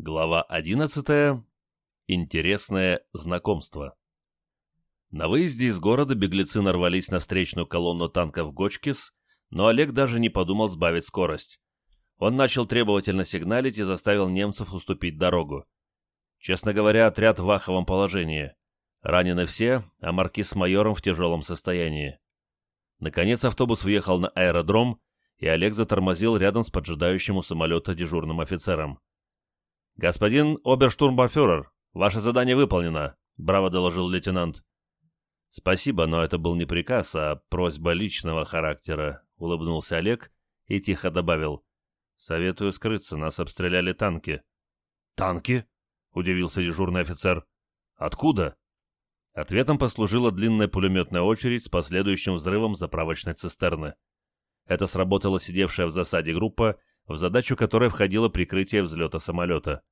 Глава 11. Интересное знакомство. На выезде из города беглецы нарвались на встречную колонну танков Гочкис, но Олег даже не подумал сбавить скорость. Он начал требовательно сигналить и заставил немцев уступить дорогу. Честно говоря, отряд в аховом положении. Ранены все, а маркиз с майором в тяжелом состоянии. Наконец автобус въехал на аэродром, и Олег затормозил рядом с поджидающим у самолета дежурным офицером. «Господин оберштурмбафюрер, ваше задание выполнено», — браво доложил лейтенант. «Спасибо, но это был не приказ, а просьба личного характера», — улыбнулся Олег и тихо добавил. «Советую скрыться, нас обстреляли танки». «Танки?» — удивился дежурный офицер. «Откуда?» Ответом послужила длинная пулеметная очередь с последующим взрывом заправочной цистерны. Это сработала сидевшая в засаде группа, в задачу которой входило прикрытие взлета самолета.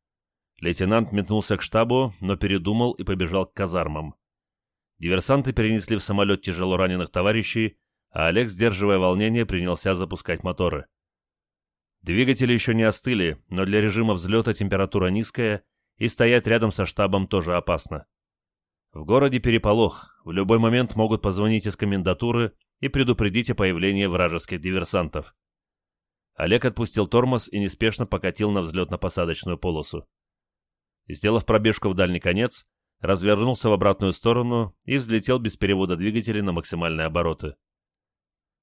Лейтенант метнулся к штабу, но передумал и побежал к казармам. Диверсанты перенесли в самолет тяжело раненых товарищей, а Олег, сдерживая волнение, принялся запускать моторы. Двигатели еще не остыли, но для режима взлета температура низкая, и стоять рядом со штабом тоже опасно. В городе переполох, в любой момент могут позвонить из комендатуры и предупредить о появлении вражеских диверсантов. Олег отпустил тормоз и неспешно покатил на взлетно-посадочную полосу. Сделав пробежку в дальний конец, развернулся в обратную сторону и взлетел без перевода двигателей на максимальные обороты.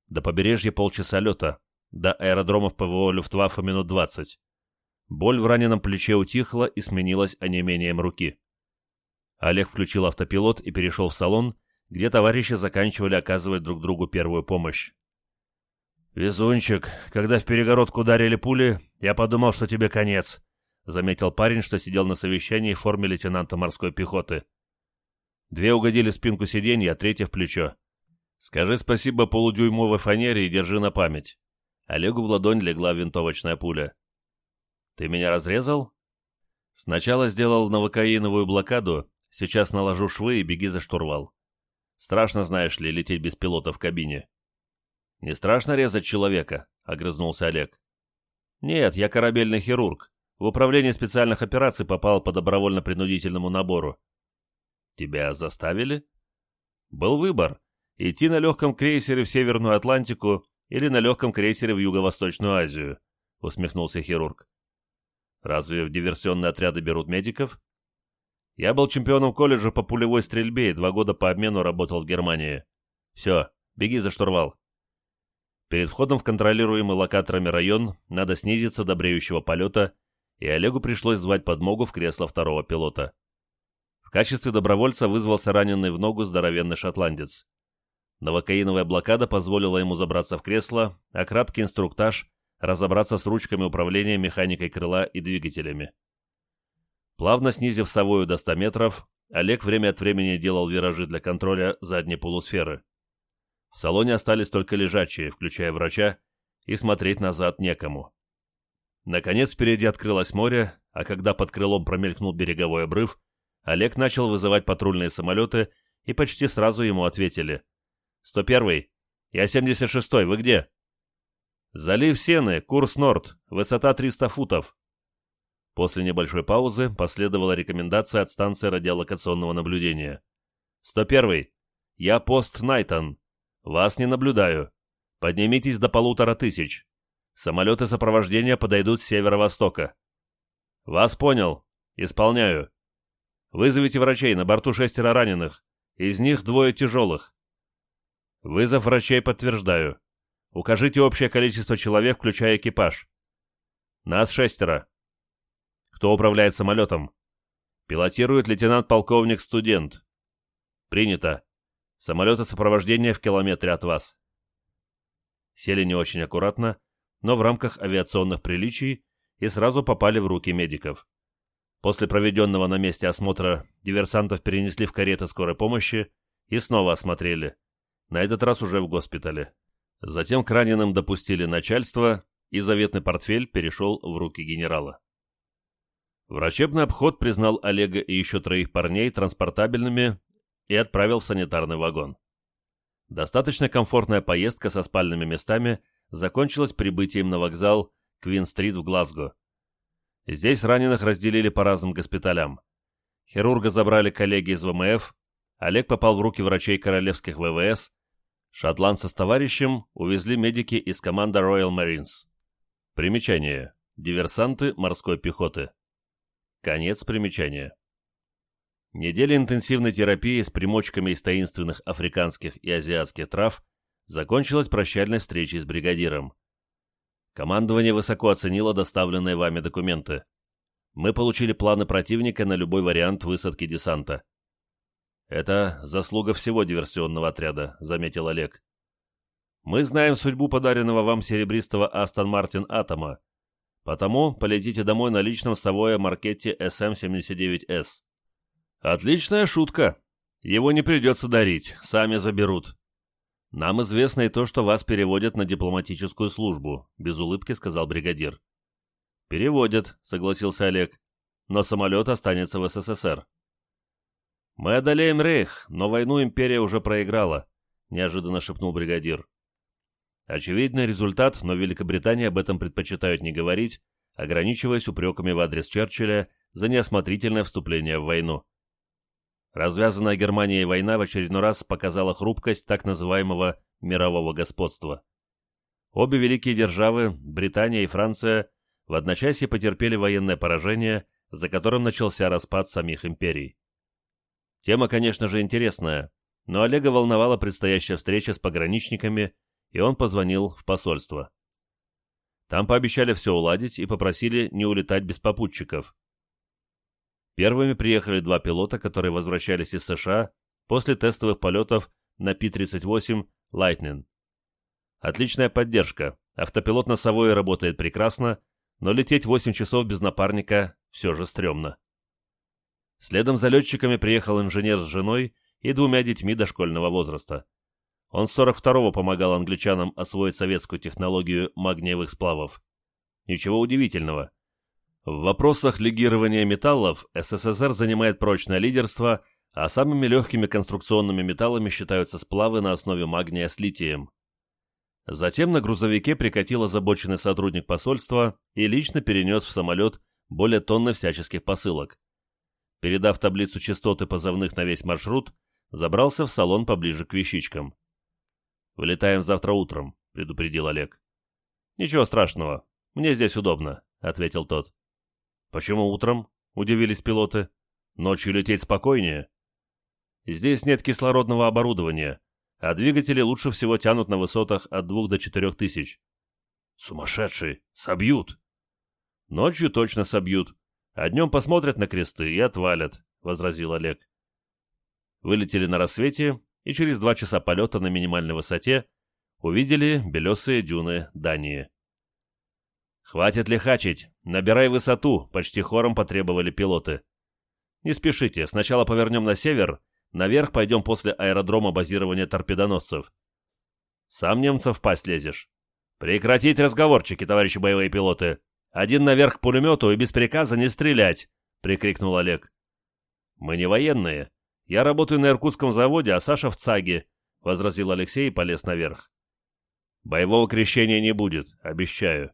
До побережья полчаса лета, до аэродромов ПВО Люфтваффе минут 20. Боль в раненом плече утихла и сменилась онемением руки. Олег включил автопилот и перешел в салон, где товарищи заканчивали оказывать друг другу первую помощь. «Везунчик, когда в перегородку ударили пули, я подумал, что тебе конец», — заметил парень, что сидел на совещании в форме лейтенанта морской пехоты. Две угодили в спинку сиденья, а третья в плечо. «Скажи спасибо полудюймовой фанере и держи на память». Олегу в ладонь легла винтовочная пуля. «Ты меня разрезал?» «Сначала сделал новокаиновую блокаду, сейчас наложу швы и беги за штурвал. Страшно, знаешь ли, лететь без пилота в кабине». «Не страшно резать человека?» — огрызнулся Олег. «Нет, я корабельный хирург. В управление специальных операций попал по добровольно-принудительному набору». «Тебя заставили?» «Был выбор. Идти на легком крейсере в Северную Атлантику или на легком крейсере в Юго-Восточную Азию», — усмехнулся хирург. «Разве в диверсионные отряды берут медиков?» «Я был чемпионом колледжа по пулевой стрельбе и два года по обмену работал в Германии. Все, беги за штурвал». Перед входом в контролируемый локаторами район надо снизиться до бреющего полета, и Олегу пришлось звать подмогу в кресло второго пилота. В качестве добровольца вызвался раненый в ногу здоровенный шотландец. Новокаиновая блокада позволила ему забраться в кресло, а краткий инструктаж – разобраться с ручками управления механикой крыла и двигателями. Плавно снизив совою до 100 метров, Олег время от времени делал виражи для контроля задней полусферы. В салоне остались только лежачие, включая врача, и смотреть назад некому. Наконец впереди открылось море, а когда под крылом промелькнул береговой обрыв, Олег начал вызывать патрульные самолеты, и почти сразу ему ответили. «101-й, я 76-й, вы где?» «Залив Сены, курс Норд, высота 300 футов». После небольшой паузы последовала рекомендация от станции радиолокационного наблюдения. «101-й, я пост Найтон, вас не наблюдаю. Поднимитесь до полутора тысяч. Самолеты сопровождения подойдут с северо-востока. Вас понял. Исполняю. Вызовите врачей, на борту шестеро раненых. Из них двое тяжелых. Вызов врачей подтверждаю. Укажите общее количество человек, включая экипаж. Нас шестеро. Кто управляет самолетом? Пилотирует лейтенант-полковник-студент. Принято. Самолеты сопровождения в километре от вас. Сели не очень аккуратно, но в рамках авиационных приличий и сразу попали в руки медиков. После проведенного на месте осмотра диверсантов перенесли в кареты скорой помощи и снова осмотрели. На этот раз уже в госпитале. Затем к раненым допустили начальство, и заветный портфель перешел в руки генерала. Врачебный обход признал Олега и еще троих парней транспортабельными и отправил в санитарный вагон. Достаточно комфортная поездка со спальными местами закончилась прибытием на вокзал Квин-стрит в Глазго. Здесь раненых разделили по разным госпиталям. Хирурга забрали коллеги из ВМФ, Олег попал в руки врачей королевских ВВС, шотландца с товарищем увезли медики из команды Royal Marines. Примечание. Диверсанты морской пехоты. Конец примечания. Неделя интенсивной терапии с примочками из таинственных африканских и азиатских трав закончилась прощальной встречей с бригадиром. Командование высоко оценило доставленные вами документы. Мы получили планы противника на любой вариант высадки десанта. «Это заслуга всего диверсионного отряда», — заметил Олег. «Мы знаем судьбу подаренного вам серебристого Астон Мартин Атома, потому полетите домой на личном Савоя Маркетте СМ-79С». «Отличная шутка. Его не придется дарить, сами заберут». «Нам известно и то, что вас переводят на дипломатическую службу», — без улыбки сказал бригадир. «Переводят», — согласился Олег. «Но самолет останется в СССР». «Мы одолеем Рейх, но войну империя уже проиграла», — неожиданно шепнул бригадир. Очевидный результат, но Великобритания об этом предпочитают не говорить, ограничиваясь упреками в адрес Черчилля за неосмотрительное вступление в войну. Развязанная Германией война в очередной раз показала хрупкость так называемого мирового господства. Обе великие державы, Британия и Франция, в одночасье потерпели военное поражение, за которым начался распад самих империй. Тема, конечно же, интересная, но Олега волновала предстоящая встреча с пограничниками, и он позвонил в посольство. Там пообещали все уладить и попросили не улетать без попутчиков. Первыми приехали два пилота, которые возвращались из США после тестовых полетов на Пи-38 Lightning. Отличная поддержка, автопилот на Савое работает прекрасно, но лететь 8 часов без напарника все же стрёмно. Следом за летчиками приехал инженер с женой и двумя детьми дошкольного возраста. Он с 42-го помогал англичанам освоить советскую технологию магниевых сплавов. Ничего удивительного. В вопросах легирования металлов СССР занимает прочное лидерство, а самыми легкими конструкционными металлами считаются сплавы на основе магния с литием. Затем на грузовике прикатил озабоченный сотрудник посольства и лично перенес в самолет более тонны всяческих посылок передав таблицу частоты позывных на весь маршрут, забрался в салон поближе к вещичкам. «Вылетаем завтра утром», — предупредил Олег. «Ничего страшного. Мне здесь удобно», — ответил тот. «Почему утром?» — удивились пилоты. «Ночью лететь спокойнее». «Здесь нет кислородного оборудования, а двигатели лучше всего тянут на высотах от двух до четырех тысяч». «Сумасшедший! Собьют!» «Ночью точно собьют, а днем посмотрят на кресты и отвалят», — возразил Олег. Вылетели на рассвете и через два часа полета на минимальной высоте увидели белесые дюны Дании. «Хватит лихачить! Набирай высоту!» — почти хором потребовали пилоты. «Не спешите, сначала повернем на север, наверх пойдем после аэродрома базирования торпедоносцев». «Сам немцев в пасть лезешь». «Прекратить разговорчики, товарищи боевые пилоты! «Один наверх к пулемету и без приказа не стрелять!» — прикрикнул Олег. «Мы не военные. Я работаю на Иркутском заводе, а Саша в ЦАГе», — возразил Алексей и полез наверх. «Боевого крещения не будет, обещаю».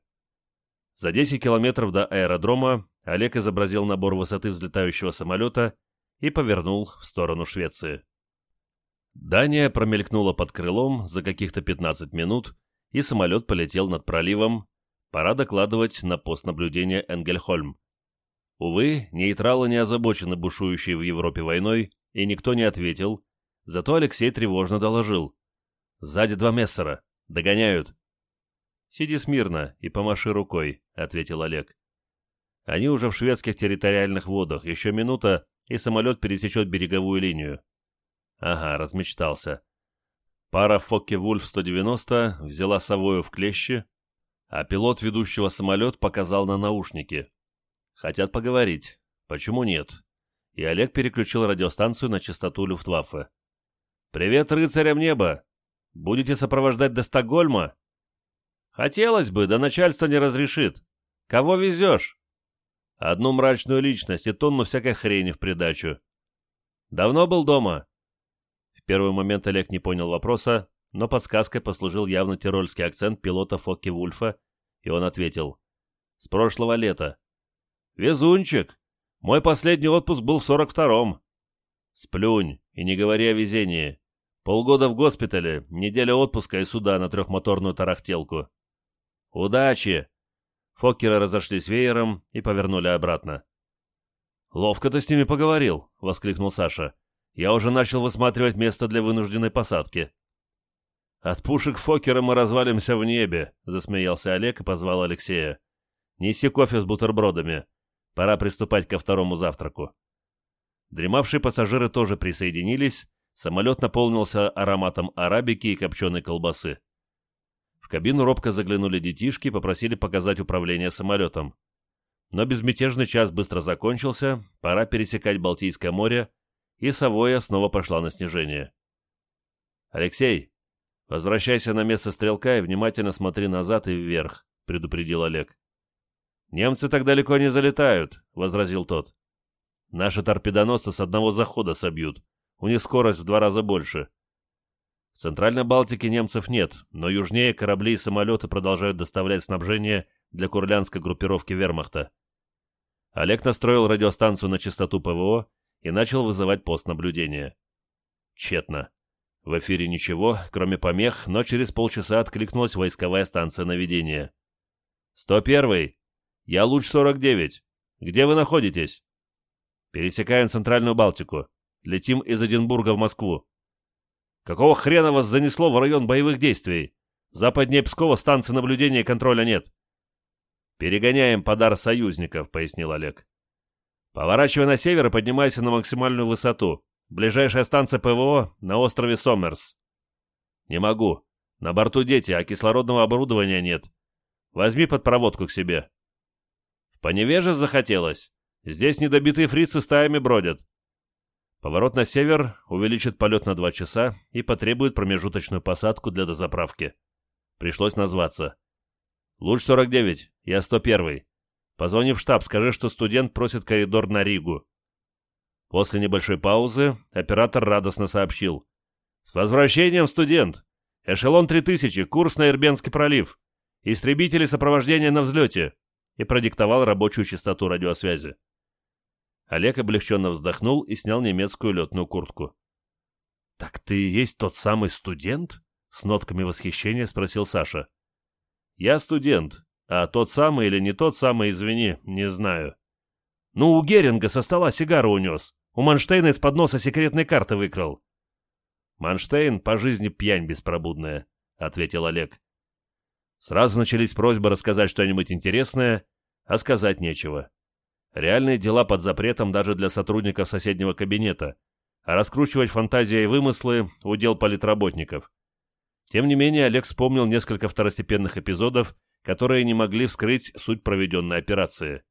За 10 километров до аэродрома Олег изобразил набор высоты взлетающего самолета и повернул в сторону Швеции. Дания промелькнула под крылом за каких-то 15 минут, и самолет полетел над проливом, Пора докладывать на пост наблюдения Энгельхольм. Увы, нейтралы не озабочены бушующей в Европе войной, и никто не ответил, зато Алексей тревожно доложил. «Сзади два мессера. Догоняют». «Сиди смирно и помаши рукой», — ответил Олег. «Они уже в шведских территориальных водах. Еще минута, и самолет пересечет береговую линию». «Ага, размечтался». Пара Фокке-Вульф-190 взяла совою в клещи, а пилот ведущего самолет показал на наушники. Хотят поговорить. Почему нет? И Олег переключил радиостанцию на частоту Люфтваффе. «Привет рыцарям неба! Будете сопровождать до Стокгольма?» «Хотелось бы, да начальство не разрешит. Кого везешь?» «Одну мрачную личность и тонну всякой хрени в придачу». «Давно был дома?» В первый момент Олег не понял вопроса, но подсказкой послужил явно тирольский акцент пилота Фокки Вульфа, и он ответил «С прошлого лета». «Везунчик! Мой последний отпуск был в сорок втором». «Сплюнь и не говори о везении. Полгода в госпитале, неделя отпуска и суда на трехмоторную тарахтелку». «Удачи!» Фоккеры разошлись веером и повернули обратно. «Ловко ты с ними поговорил», — воскликнул Саша. «Я уже начал высматривать место для вынужденной посадки». «От пушек Фоккера мы развалимся в небе», — засмеялся Олег и позвал Алексея. «Неси кофе с бутербродами. Пора приступать ко второму завтраку». Дремавшие пассажиры тоже присоединились, самолет наполнился ароматом арабики и копченой колбасы. В кабину робко заглянули детишки попросили показать управление самолетом. Но безмятежный час быстро закончился, пора пересекать Балтийское море, и Савоя снова пошла на снижение. «Алексей, возвращайся на место стрелка и внимательно смотри назад и вверх», — предупредил Олег. «Немцы так далеко не залетают», — возразил тот. «Наши торпедоносцы с одного захода собьют. У них скорость в два раза больше. В Центральной Балтике немцев нет, но южнее корабли и самолеты продолжают доставлять снабжение для курлянской группировки вермахта. Олег настроил радиостанцию на частоту ПВО и начал вызывать пост наблюдения. Тщетно. В эфире ничего, кроме помех, но через полчаса откликнулась войсковая станция наведения. «101-й! Я Луч-49. Где вы находитесь?» «Пересекаем Центральную Балтику. Летим из Эдинбурга в Москву». «Какого хрена вас занесло в район боевых действий? Западнее Пскова станции наблюдения и контроля нет. «Перегоняем подар союзников», — пояснил Олег. «Поворачивай на север и поднимайся на максимальную высоту. Ближайшая станция ПВО на острове Сомерс». «Не могу. На борту дети, а кислородного оборудования нет. Возьми под проводку к себе». «В Поневеже захотелось. Здесь недобитые фрицы стаями бродят». Поворот на север увеличит полет на два часа и потребует промежуточную посадку для дозаправки. Пришлось назваться. «Луч-49, я 101-й. Позвони в штаб, скажи, что студент просит коридор на Ригу». После небольшой паузы оператор радостно сообщил. «С возвращением, студент! Эшелон 3000, курс на Ирбенский пролив. Истребители сопровождения на взлете!» и продиктовал рабочую частоту радиосвязи. Олег облегченно вздохнул и снял немецкую летную куртку. «Так ты и есть тот самый студент?» — с нотками восхищения спросил Саша. Я студент, а тот самый или не тот самый, извини, не знаю. Ну, у Геринга со стола сигару унес. У Манштейна из-под носа секретной карты выкрал. Манштейн по жизни пьянь беспробудная, ответил Олег. Сразу начались просьбы рассказать что-нибудь интересное, а сказать нечего. Реальные дела под запретом даже для сотрудников соседнего кабинета, а раскручивать фантазии и вымыслы – удел политработников. Тем не менее, Олег вспомнил несколько второстепенных эпизодов, которые не могли вскрыть суть проведенной операции.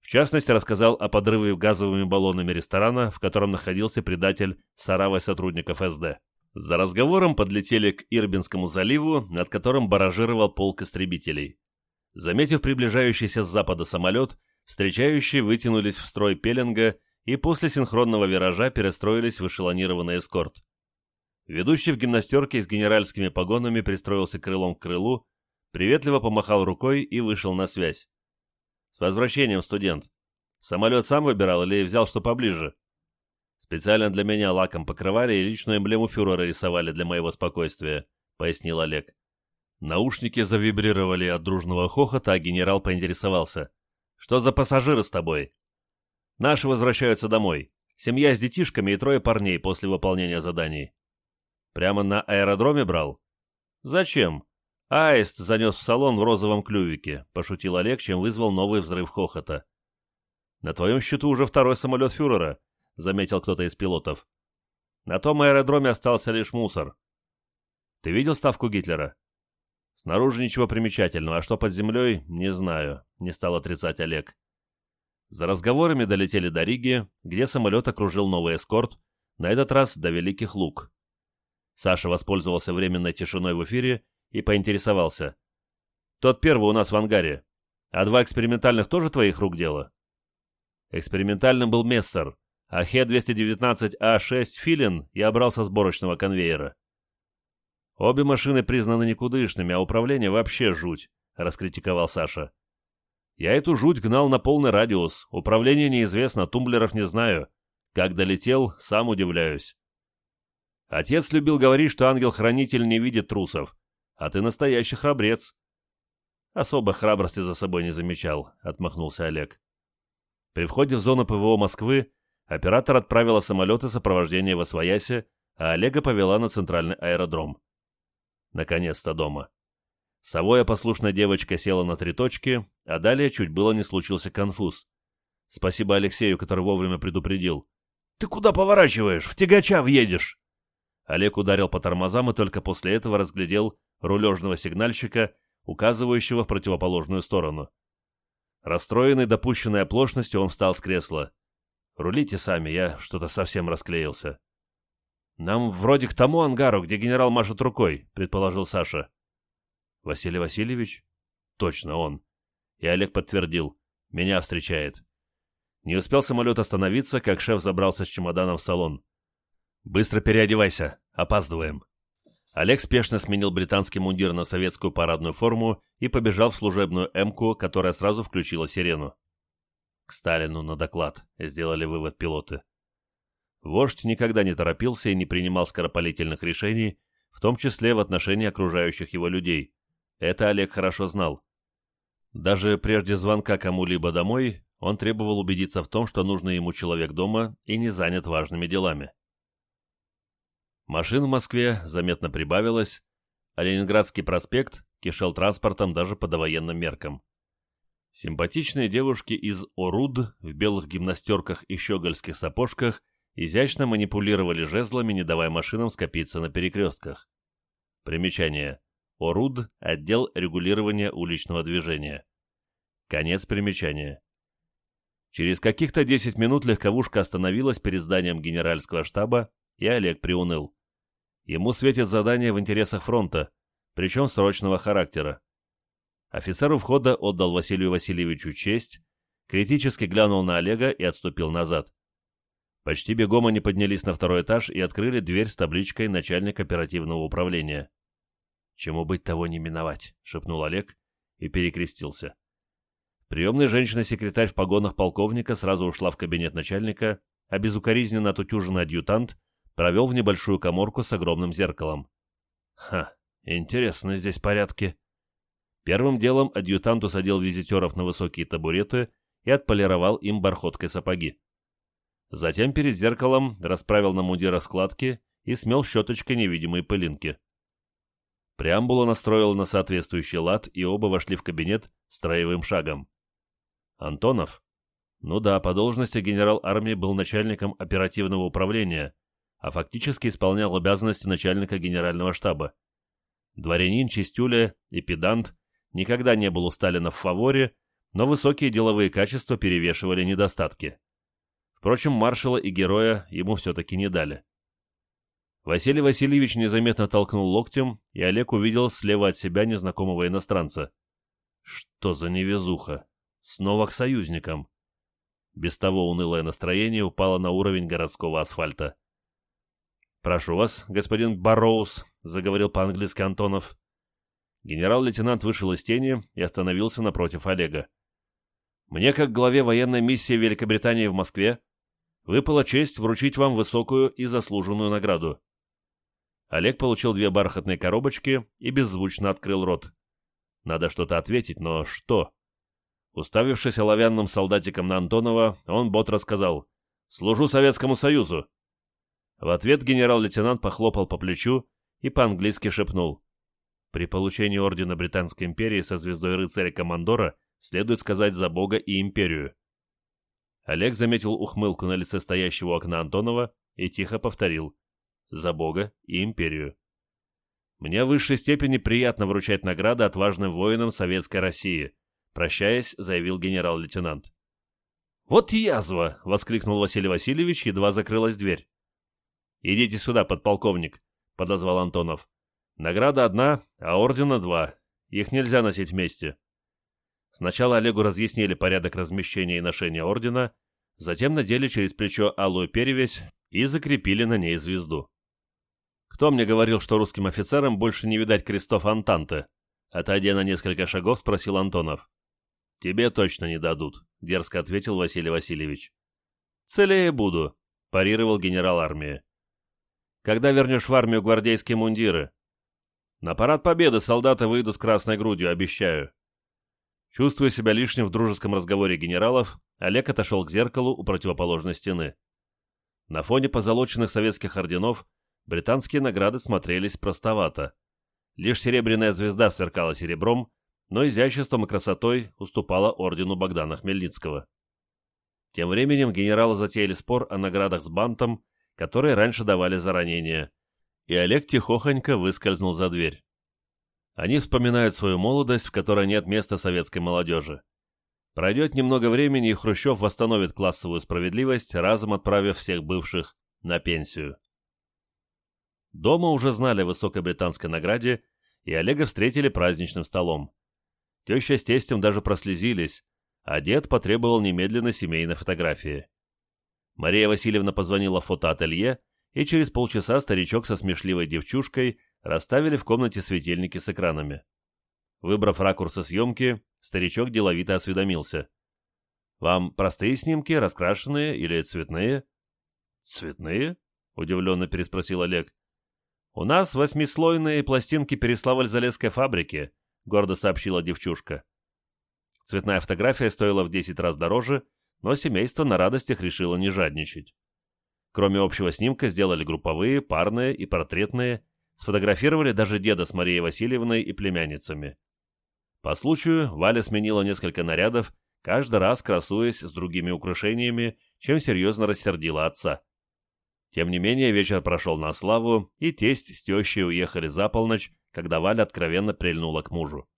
В частности, рассказал о подрыве газовыми баллонами ресторана, в котором находился предатель с оравой сотрудников СД. За разговором подлетели к Ирбинскому заливу, над которым баражировал полк истребителей. Заметив приближающийся с запада самолет, встречающие вытянулись в строй пеленга и после синхронного виража перестроились в эшелонированный эскорт. Ведущий в гимнастерке с генеральскими погонами пристроился крылом к крылу, приветливо помахал рукой и вышел на связь. «С возвращением, студент. Самолет сам выбирал или взял что поближе?» «Специально для меня лаком покрывали и личную эмблему фюрера рисовали для моего спокойствия», — пояснил Олег. Наушники завибрировали от дружного хохота, а генерал поинтересовался. «Что за пассажиры с тобой?» «Наши возвращаются домой. Семья с детишками и трое парней после выполнения заданий». Прямо на аэродроме брал? Зачем? Аист занес в салон в розовом клювике, пошутил Олег, чем вызвал новый взрыв хохота. На твоем счету уже второй самолет фюрера, заметил кто-то из пилотов. На том аэродроме остался лишь мусор. Ты видел ставку Гитлера? Снаружи ничего примечательного, а что под землей, не знаю, не стал отрицать Олег. За разговорами долетели до Риги, где самолет окружил новый эскорт, на этот раз до Великих Луг. Саша воспользовался временной тишиной в эфире и поинтересовался. «Тот первый у нас в ангаре. А два экспериментальных тоже твоих рук дело?» Экспериментальным был Мессер, а Хе-219А6 Филин я брал со сборочного конвейера. «Обе машины признаны никудышными, а управление вообще жуть», — раскритиковал Саша. Я эту жуть гнал на полный радиус, управление неизвестно, тумблеров не знаю. Как долетел, сам удивляюсь. Отец любил говорить, что ангел-хранитель не видит трусов, а ты настоящий храбрец. Особо храбрости за собой не замечал, отмахнулся Олег. При входе в зону ПВО Москвы оператор отправила самолеты сопровождения в Освоясе, а Олега повела на центральный аэродром. Наконец-то дома. Совоя послушная девочка села на три точки, а далее чуть было не случился конфуз. Спасибо Алексею, который вовремя предупредил. «Ты куда поворачиваешь? В тягача въедешь!» Олег ударил по тормозам и только после этого разглядел рулежного сигнальщика, указывающего в противоположную сторону. Расстроенный допущенной оплошностью, он встал с кресла. «Рулите сами, я что-то совсем расклеился». «Нам вроде к тому ангару, где генерал машет рукой», — предположил Саша. «Василий Васильевич?» «Точно он». И Олег подтвердил. «Меня встречает». Не успел самолет остановиться, как шеф забрался с чемоданом в салон. «Быстро переодевайся, опаздываем». Олег спешно сменил британский мундир на советскую парадную форму и побежал в служебную «Эмку», которая сразу включила сирену. «К Сталину на доклад», — сделали вывод пилоты. Вождь никогда не торопился и не принимал скоропалительных решений, в том числе в отношении окружающих его людей. Это Олег хорошо знал. Даже прежде звонка кому-либо домой, он требовал убедиться в том, что нужный ему человек дома и не занят важными делами. Машин в Москве заметно прибавилось, а Ленинградский проспект кишел транспортом даже по довоенным меркам. Симпатичные девушки из Оруд в белых гимнастерках и щегольских сапожках изящно манипулировали жезлами, не давая машинам скопиться на перекрестках. Примечание. Оруд – отдел регулирования уличного движения. Конец примечания. Через каких-то 10 минут легковушка остановилась перед зданием генеральского штаба, и Олег приуныл. Ему светит задание в интересах фронта, причем срочного характера. Офицер у входа отдал Василию Васильевичу честь, критически глянул на Олега и отступил назад. Почти бегом они поднялись на второй этаж и открыли дверь с табличкой «Начальник оперативного управления». «Чему быть, того не миновать», — шепнул Олег и перекрестился. Приемная женщина-секретарь в погонах полковника сразу ушла в кабинет начальника, а безукоризненно отутюженный адъютант провел в небольшую коморку с огромным зеркалом. Ха, интересно здесь порядки. Первым делом адъютант усадил визитеров на высокие табуреты и отполировал им бархоткой сапоги. Затем перед зеркалом расправил на мундирах складки и смел щеточкой невидимые пылинки. Преамбулу настроил на соответствующий лад, и оба вошли в кабинет строевым шагом. Антонов? Ну да, по должности генерал армии был начальником оперативного управления, а фактически исполнял обязанности начальника генерального штаба. Дворянин, чистюля и педант никогда не был у Сталина в фаворе, но высокие деловые качества перевешивали недостатки. Впрочем, маршала и героя ему все-таки не дали. Василий Васильевич незаметно толкнул локтем, и Олег увидел слева от себя незнакомого иностранца. Что за невезуха? Снова к союзникам. Без того унылое настроение упало на уровень городского асфальта. «Прошу вас, господин Барроуз», — заговорил по-английски Антонов. Генерал-лейтенант вышел из тени и остановился напротив Олега. «Мне, как главе военной миссии Великобритании в Москве, выпала честь вручить вам высокую и заслуженную награду». Олег получил две бархатные коробочки и беззвучно открыл рот. Надо что-то ответить, но что? Уставившись оловянным солдатиком на Антонова, он бот рассказал «Служу Советскому Союзу». В ответ генерал-лейтенант похлопал по плечу и по-английски шепнул. При получении ордена Британской империи со звездой рыцаря-командора следует сказать за Бога и империю. Олег заметил ухмылку на лице стоящего окна Антонова и тихо повторил «За Бога и империю». «Мне в высшей степени приятно вручать награды отважным воинам Советской России», прощаясь, заявил генерал-лейтенант. «Вот язва!» — воскликнул Василий Васильевич, едва закрылась дверь. «Идите сюда, подполковник», — подозвал Антонов. «Награда одна, а ордена два. Их нельзя носить вместе». Сначала Олегу разъяснили порядок размещения и ношения ордена, затем надели через плечо алую перевязь и закрепили на ней звезду. «Кто мне говорил, что русским офицерам больше не видать крестов Антанты?» Отойдя на несколько шагов, спросил Антонов. «Тебе точно не дадут», — дерзко ответил Василий Васильевич. «Целее буду», — парировал генерал армии. «Когда вернешь в армию гвардейские мундиры?» «На парад победы солдаты выйдут с красной грудью, обещаю». Чувствуя себя лишним в дружеском разговоре генералов, Олег отошел к зеркалу у противоположной стены. На фоне позолоченных советских орденов британские награды смотрелись простовато. Лишь серебряная звезда сверкала серебром, но изяществом и красотой уступала ордену Богдана Хмельницкого. Тем временем генералы затеяли спор о наградах с бантом, которые раньше давали за ранения, и Олег тихохонько выскользнул за дверь. Они вспоминают свою молодость, в которой нет места советской молодежи. Пройдет немного времени, и Хрущев восстановит классовую справедливость, разом отправив всех бывших на пенсию. Дома уже знали о высокой британской награде, и Олега встретили праздничным столом. Теща с тестем даже прослезились, а дед потребовал немедленно семейной фотографии. Мария Васильевна позвонила в фотоателье, и через полчаса старичок со смешливой девчушкой расставили в комнате светильники с экранами. Выбрав ракурсы съемки, старичок деловито осведомился. «Вам простые снимки, раскрашенные или цветные?» «Цветные?» — удивленно переспросил Олег. «У нас восьмислойные пластинки Переславль-Залесской фабрики», гордо сообщила девчушка. Цветная фотография стоила в 10 раз дороже, но семейство на радостях решило не жадничать. Кроме общего снимка сделали групповые, парные и портретные, сфотографировали даже деда с Марией Васильевной и племянницами. По случаю Валя сменила несколько нарядов, каждый раз красуясь с другими украшениями, чем серьезно рассердила отца. Тем не менее, вечер прошел на славу, и тесть с тещей уехали за полночь, когда Валя откровенно прильнула к мужу.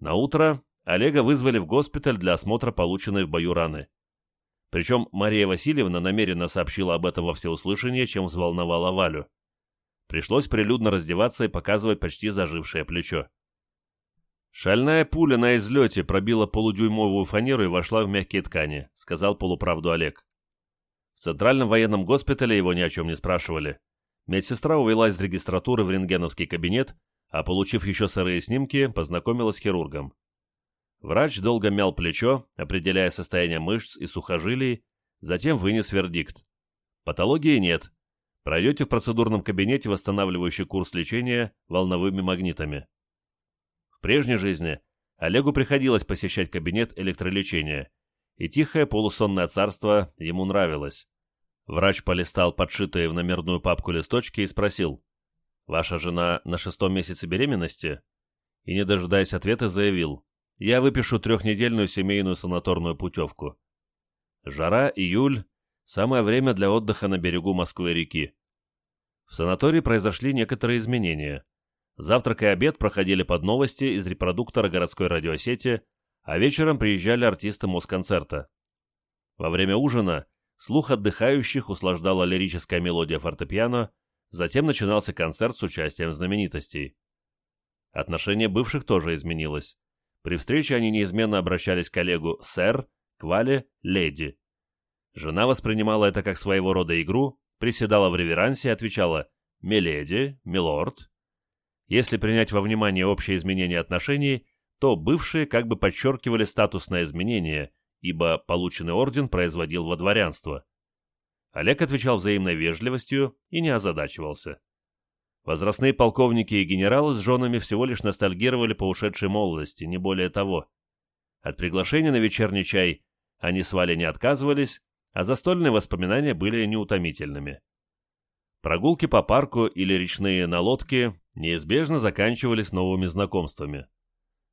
На утро Олега вызвали в госпиталь для осмотра полученной в бою раны. Причем Мария Васильевна намеренно сообщила об этом во всеуслышание, чем взволновала Валю. Пришлось прилюдно раздеваться и показывать почти зажившее плечо. «Шальная пуля на излете пробила полудюймовую фанеру и вошла в мягкие ткани», — сказал полуправду Олег. В Центральном военном госпитале его ни о чем не спрашивали. Медсестра увела из регистратуры в рентгеновский кабинет, а получив еще сырые снимки, познакомилась с хирургом. Врач долго мял плечо, определяя состояние мышц и сухожилий, затем вынес вердикт. Патологии нет. Пройдете в процедурном кабинете восстанавливающий курс лечения волновыми магнитами. В прежней жизни Олегу приходилось посещать кабинет электролечения, и тихое полусонное царство ему нравилось. Врач полистал подшитые в номерную папку листочки и спросил, «Ваша жена на шестом месяце беременности?» И, не дожидаясь ответа, заявил, «Я выпишу трехнедельную семейную санаторную путевку». Жара, июль – самое время для отдыха на берегу Москвы-реки. В санатории произошли некоторые изменения. Завтрак и обед проходили под новости из репродуктора городской радиосети, а вечером приезжали артисты Москонцерта. Во время ужина – Слух отдыхающих услаждала лирическая мелодия фортепиано, затем начинался концерт с участием знаменитостей. Отношение бывших тоже изменилось. При встрече они неизменно обращались к коллегу «сэр», к Вале «леди». Жена воспринимала это как своего рода игру, приседала в реверансе и отвечала «миледи», «милорд». Если принять во внимание общее изменение отношений, то бывшие как бы подчеркивали статусное изменение, ибо полученный орден производил во дворянство. Олег отвечал взаимной вежливостью и не озадачивался. Возрастные полковники и генералы с женами всего лишь ностальгировали по ушедшей молодости, не более того. От приглашения на вечерний чай они с Валей не отказывались, а застольные воспоминания были неутомительными. Прогулки по парку или речные на лодке неизбежно заканчивались новыми знакомствами.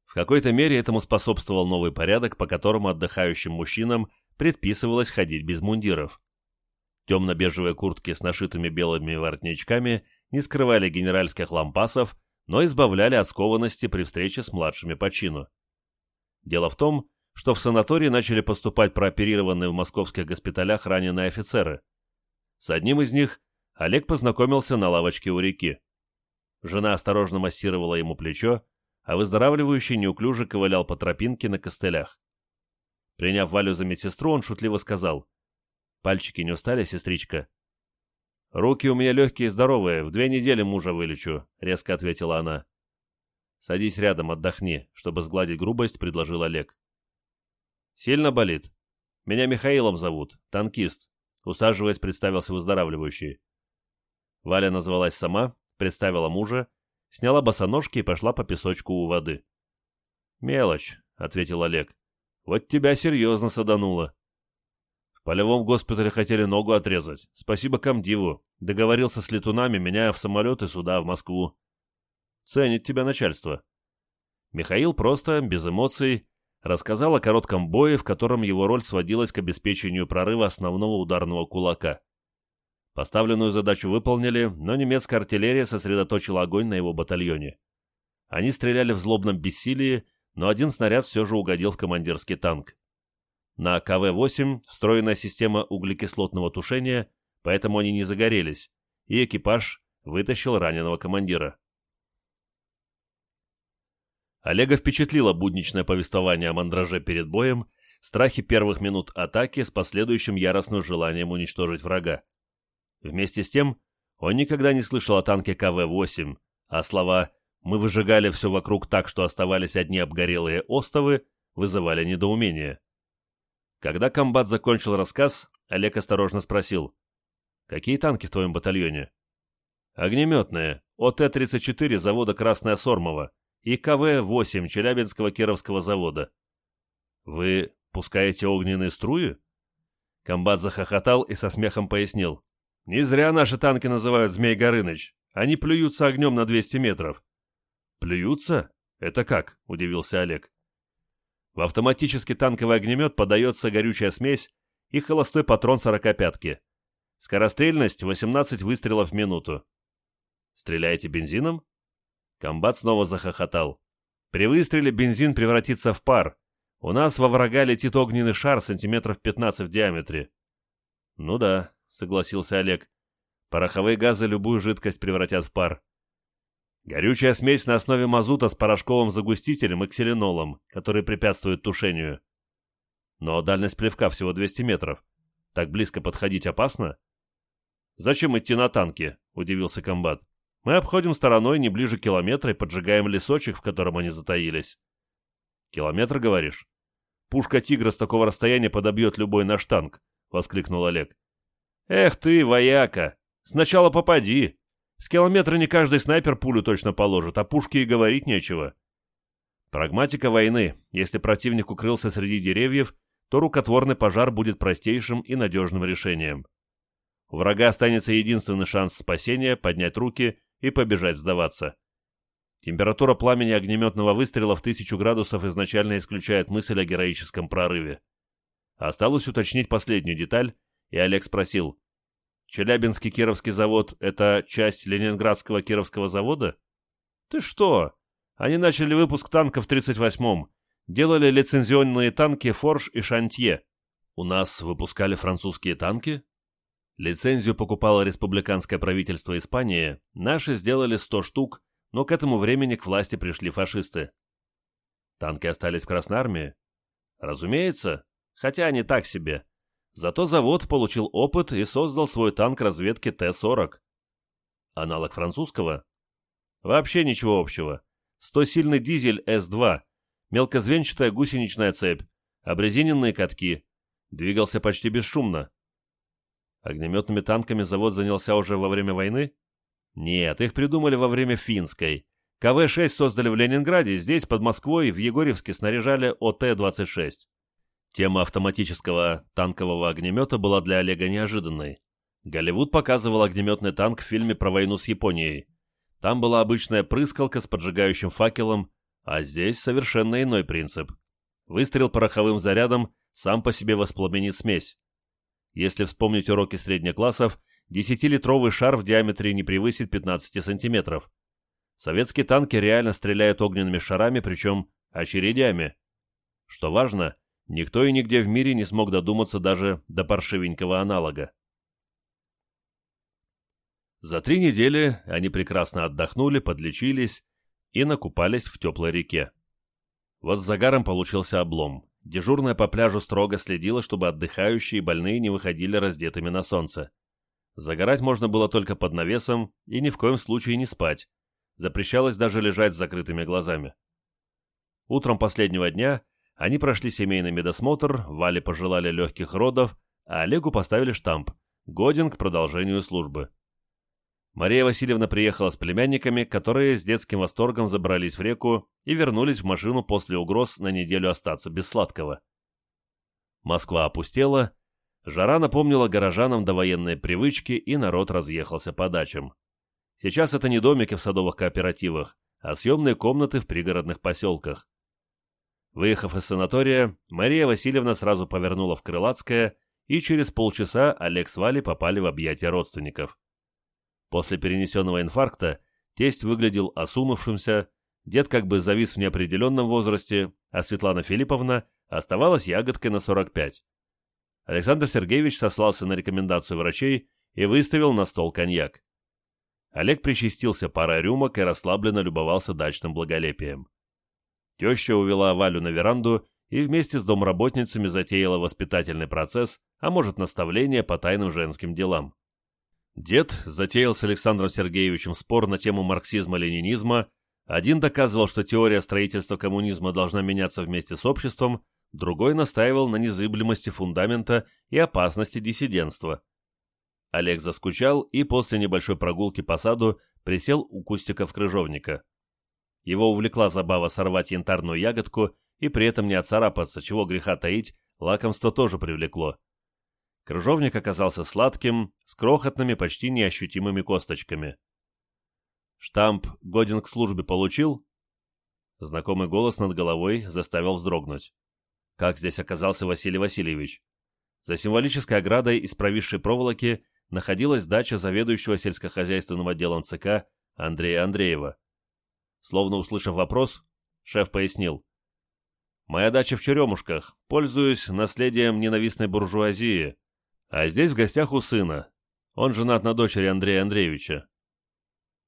В какой-то мере этому способствовал новый порядок, по которому отдыхающим мужчинам предписывалось ходить без мундиров. Темно-бежевые куртки с нашитыми белыми воротничками не скрывали генеральских лампасов, но избавляли от скованности при встрече с младшими по чину. Дело в том, что в санатории начали поступать прооперированные в московских госпиталях раненые офицеры. С одним из них Олег познакомился на лавочке у реки. Жена осторожно массировала ему плечо, а выздоравливающий неуклюже ковылял по тропинке на костылях. Приняв Валю за медсестру, он шутливо сказал. «Пальчики не устали, сестричка?» «Руки у меня легкие и здоровые, в две недели мужа вылечу», — резко ответила она. «Садись рядом, отдохни», — чтобы сгладить грубость, предложил Олег. Сильно болит? Меня Михаилом зовут, танкист. Усаживаясь, представился выздоравливающий. Валя назвалась сама, представила мужа, сняла босоножки и пошла по песочку у воды. «Мелочь», — ответил Олег. «Вот тебя серьезно садануло». «В полевом госпитале хотели ногу отрезать. Спасибо комдиву. Договорился с летунами, меня в самолет и сюда, в Москву. Ценит тебя начальство». Михаил просто, без эмоций, рассказал о коротком бое, в котором его роль сводилась к обеспечению прорыва основного ударного кулака. Поставленную задачу выполнили, но немецкая артиллерия сосредоточила огонь на его батальоне. Они стреляли в злобном бессилии, но один снаряд все же угодил в командирский танк. На КВ-8 встроенная система углекислотного тушения, поэтому они не загорелись, и экипаж вытащил раненого командира. Олега впечатлило будничное повествование о мандраже перед боем, страхи первых минут атаки с последующим яростным желанием уничтожить врага. Вместе с тем, он никогда не слышал о танке КВ-8, а слова «мы выжигали все вокруг так, что оставались одни обгорелые остовы» вызывали недоумение. Когда комбат закончил рассказ, Олег осторожно спросил, «Какие танки в твоем батальоне?» «Огнеметные, ОТ-34 завода «Красная Сормова», и КВ-8 Челябинского Кировского завода. «Вы пускаете огненные струи?» Комбат захохотал и со смехом пояснил. «Не зря наши танки называют Змей Горыныч. Они плюются огнем на 200 метров». «Плюются? Это как?» – удивился Олег. В автоматический танковый огнемет подается горючая смесь и холостой патрон сорокопятки. Скорострельность 18 выстрелов в минуту. Стреляете бензином? Комбат снова захохотал. При выстреле бензин превратится в пар. У нас во врага летит огненный шар сантиметров 15 в диаметре. Ну да, согласился Олег. Пороховые газы любую жидкость превратят в пар. Горючая смесь на основе мазута с порошковым загустителем и кселенолом, который препятствует тушению. Но дальность плевка всего 200 метров. Так близко подходить опасно? «Зачем идти на танке?» – удивился комбат. Мы обходим стороной не ближе километра и поджигаем лесочек, в котором они затаились. Километр, говоришь? Пушка «Тигра» с такого расстояния подобьет любой наш танк, — воскликнул Олег. Эх ты, вояка! Сначала попади. С километра не каждый снайпер пулю точно положит, а пушки и говорить нечего. Прагматика войны. Если противник укрылся среди деревьев, то рукотворный пожар будет простейшим и надежным решением. У врага останется единственный шанс спасения — поднять руки и побежать сдаваться. Температура пламени огнеметного выстрела в тысячу градусов изначально исключает мысль о героическом прорыве. Осталось уточнить последнюю деталь, и Олег спросил. «Челябинский Кировский завод — это часть Ленинградского Кировского завода?» «Ты что? Они начали выпуск танков в 38-м. Делали лицензионные танки «Форш» и «Шантье». У нас выпускали французские танки? Лицензию покупало республиканское правительство Испании, наши сделали 100 штук, но к этому времени к власти пришли фашисты. Танки остались в Красной Армии? Разумеется, хотя они так себе. Зато завод получил опыт и создал свой танк разведки Т-40. Аналог французского? Вообще ничего общего. 100-сильный дизель С-2, мелкозвенчатая гусеничная цепь, обрезиненные катки. Двигался почти бесшумно. Огнеметными танками завод занялся уже во время войны? Нет, их придумали во время финской. КВ-6 создали в Ленинграде, здесь, под Москвой, в Егорьевске снаряжали ОТ-26. Тема автоматического танкового огнемета была для Олега неожиданной. Голливуд показывал огнеметный танк в фильме про войну с Японией. Там была обычная прыскалка с поджигающим факелом, а здесь совершенно иной принцип. Выстрел пороховым зарядом сам по себе воспламенит смесь. Если вспомнить уроки средних классов, 10-литровый шар в диаметре не превысит 15 сантиметров. Советские танки реально стреляют огненными шарами, причем очередями. Что важно, никто и нигде в мире не смог додуматься даже до паршивенького аналога. За три недели они прекрасно отдохнули, подлечились и накупались в теплой реке. Вот с загаром получился облом. Дежурная по пляжу строго следила, чтобы отдыхающие и больные не выходили раздетыми на солнце. Загорать можно было только под навесом и ни в коем случае не спать. Запрещалось даже лежать с закрытыми глазами. Утром последнего дня Они прошли семейный медосмотр, Вале пожелали легких родов, а Олегу поставили штамп «Годен к продолжению службы». Мария Васильевна приехала с племянниками, которые с детским восторгом забрались в реку и вернулись в машину после угроз на неделю остаться без сладкого. Москва опустела, жара напомнила горожанам довоенные привычки, и народ разъехался по дачам. Сейчас это не домики в садовых кооперативах, а съемные комнаты в пригородных поселках. Выехав из санатория, Мария Васильевна сразу повернула в Крылатское, и через полчаса Олег с Валей попали в объятия родственников. После перенесенного инфаркта тесть выглядел осунувшимся, дед как бы завис в неопределенном возрасте, а Светлана Филипповна оставалась ягодкой на 45. Александр Сергеевич сослался на рекомендацию врачей и выставил на стол коньяк. Олег причастился парой рюмок и расслабленно любовался дачным благолепием. Теща увела Валю на веранду и вместе с домработницами затеяла воспитательный процесс, а может наставление по тайным женским делам. Дед затеял с Александром Сергеевичем спор на тему марксизма-ленинизма, один доказывал, что теория строительства коммунизма должна меняться вместе с обществом, другой настаивал на незыблемости фундамента и опасности диссидентства. Олег заскучал и после небольшой прогулки по саду присел у кустиков крыжовника. Его увлекла забава сорвать янтарную ягодку и при этом не отцарапаться, чего греха таить, лакомство тоже привлекло. Крыжовник оказался сладким, с крохотными, почти неощутимыми косточками. «Штамп годен к службе получил?» Знакомый голос над головой заставил вздрогнуть. Как здесь оказался Василий Васильевич? За символической оградой из провисшей проволоки находилась дача заведующего сельскохозяйственным отделом ЦК Андрея Андреева. Словно услышав вопрос, шеф пояснил. «Моя дача в Черемушках, пользуюсь наследием ненавистной буржуазии. А здесь в гостях у сына. Он женат на дочери Андрея Андреевича.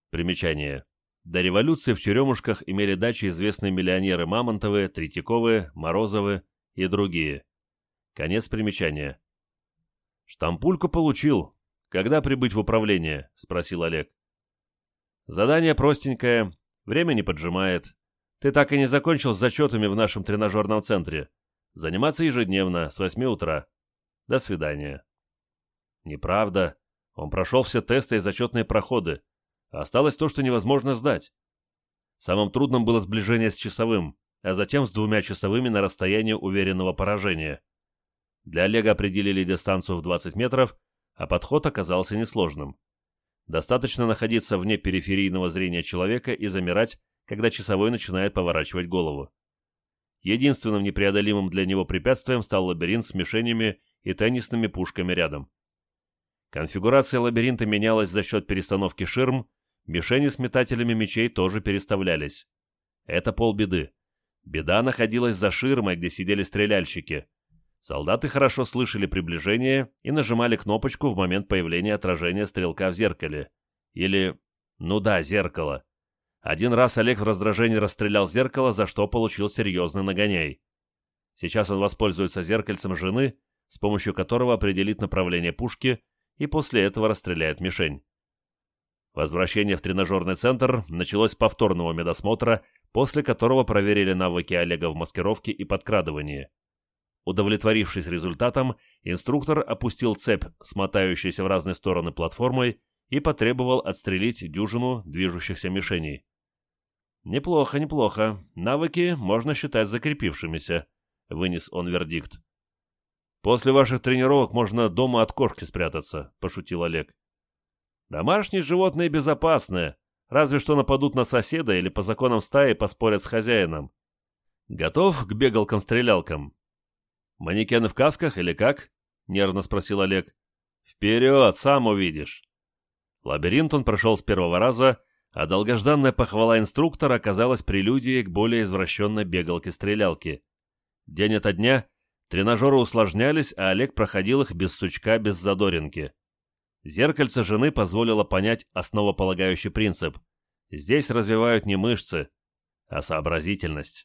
Примечание. До революции в Черемушках имели дачи известные миллионеры Мамонтовы, Третьяковы, Морозовы и другие. Конец примечания. «Штампульку получил. Когда прибыть в управление?» – спросил Олег. «Задание простенькое, время не поджимает. Ты так и не закончил с зачетами в нашем тренажерном центре. Заниматься ежедневно, с 8 утра. До свидания». Неправда. Он прошел все тесты и зачетные проходы. Осталось то, что невозможно сдать. Самым трудным было сближение с часовым, а затем с двумя часовыми на расстоянии уверенного поражения. Для Олега определили дистанцию в 20 метров, а подход оказался несложным. Достаточно находиться вне периферийного зрения человека и замирать, когда часовой начинает поворачивать голову. Единственным непреодолимым для него препятствием стал лабиринт с мишенями и теннисными пушками рядом. Конфигурация лабиринта менялась за счет перестановки ширм, мишени с метателями мечей тоже переставлялись. Это полбеды. Беда находилась за ширмой, где сидели стреляльщики. Солдаты хорошо слышали приближение и нажимали кнопочку в момент появления отражения стрелка в зеркале. Или... ну да, зеркало. Один раз Олег в раздражении расстрелял зеркало, за что получил серьезный нагоняй. Сейчас он воспользуется зеркальцем жены, с помощью которого определит направление пушки и после этого расстреляет мишень. Возвращение в тренажерный центр началось с повторного медосмотра, после которого проверили навыки Олега в маскировке и подкрадывании. Удовлетворившись результатом, инструктор опустил цепь, смотающуюся в разные стороны платформой, и потребовал отстрелить дюжину движущихся мишеней. «Неплохо, неплохо. Навыки можно считать закрепившимися», — вынес он вердикт. После ваших тренировок можно дома от кошки спрятаться», — пошутил Олег. «Домашние животные безопасные, разве что нападут на соседа или по законам стаи поспорят с хозяином. Готов к бегалкам-стрелялкам?» «Манекены в касках или как?» — нервно спросил Олег. «Вперед, сам увидишь». Лабиринт он прошел с первого раза, а долгожданная похвала инструктора оказалась прелюдией к более извращенной бегалке-стрелялке. День ото дня Тренажеры усложнялись, а Олег проходил их без сучка, без задоринки. Зеркальце жены позволило понять основополагающий принцип. Здесь развивают не мышцы, а сообразительность.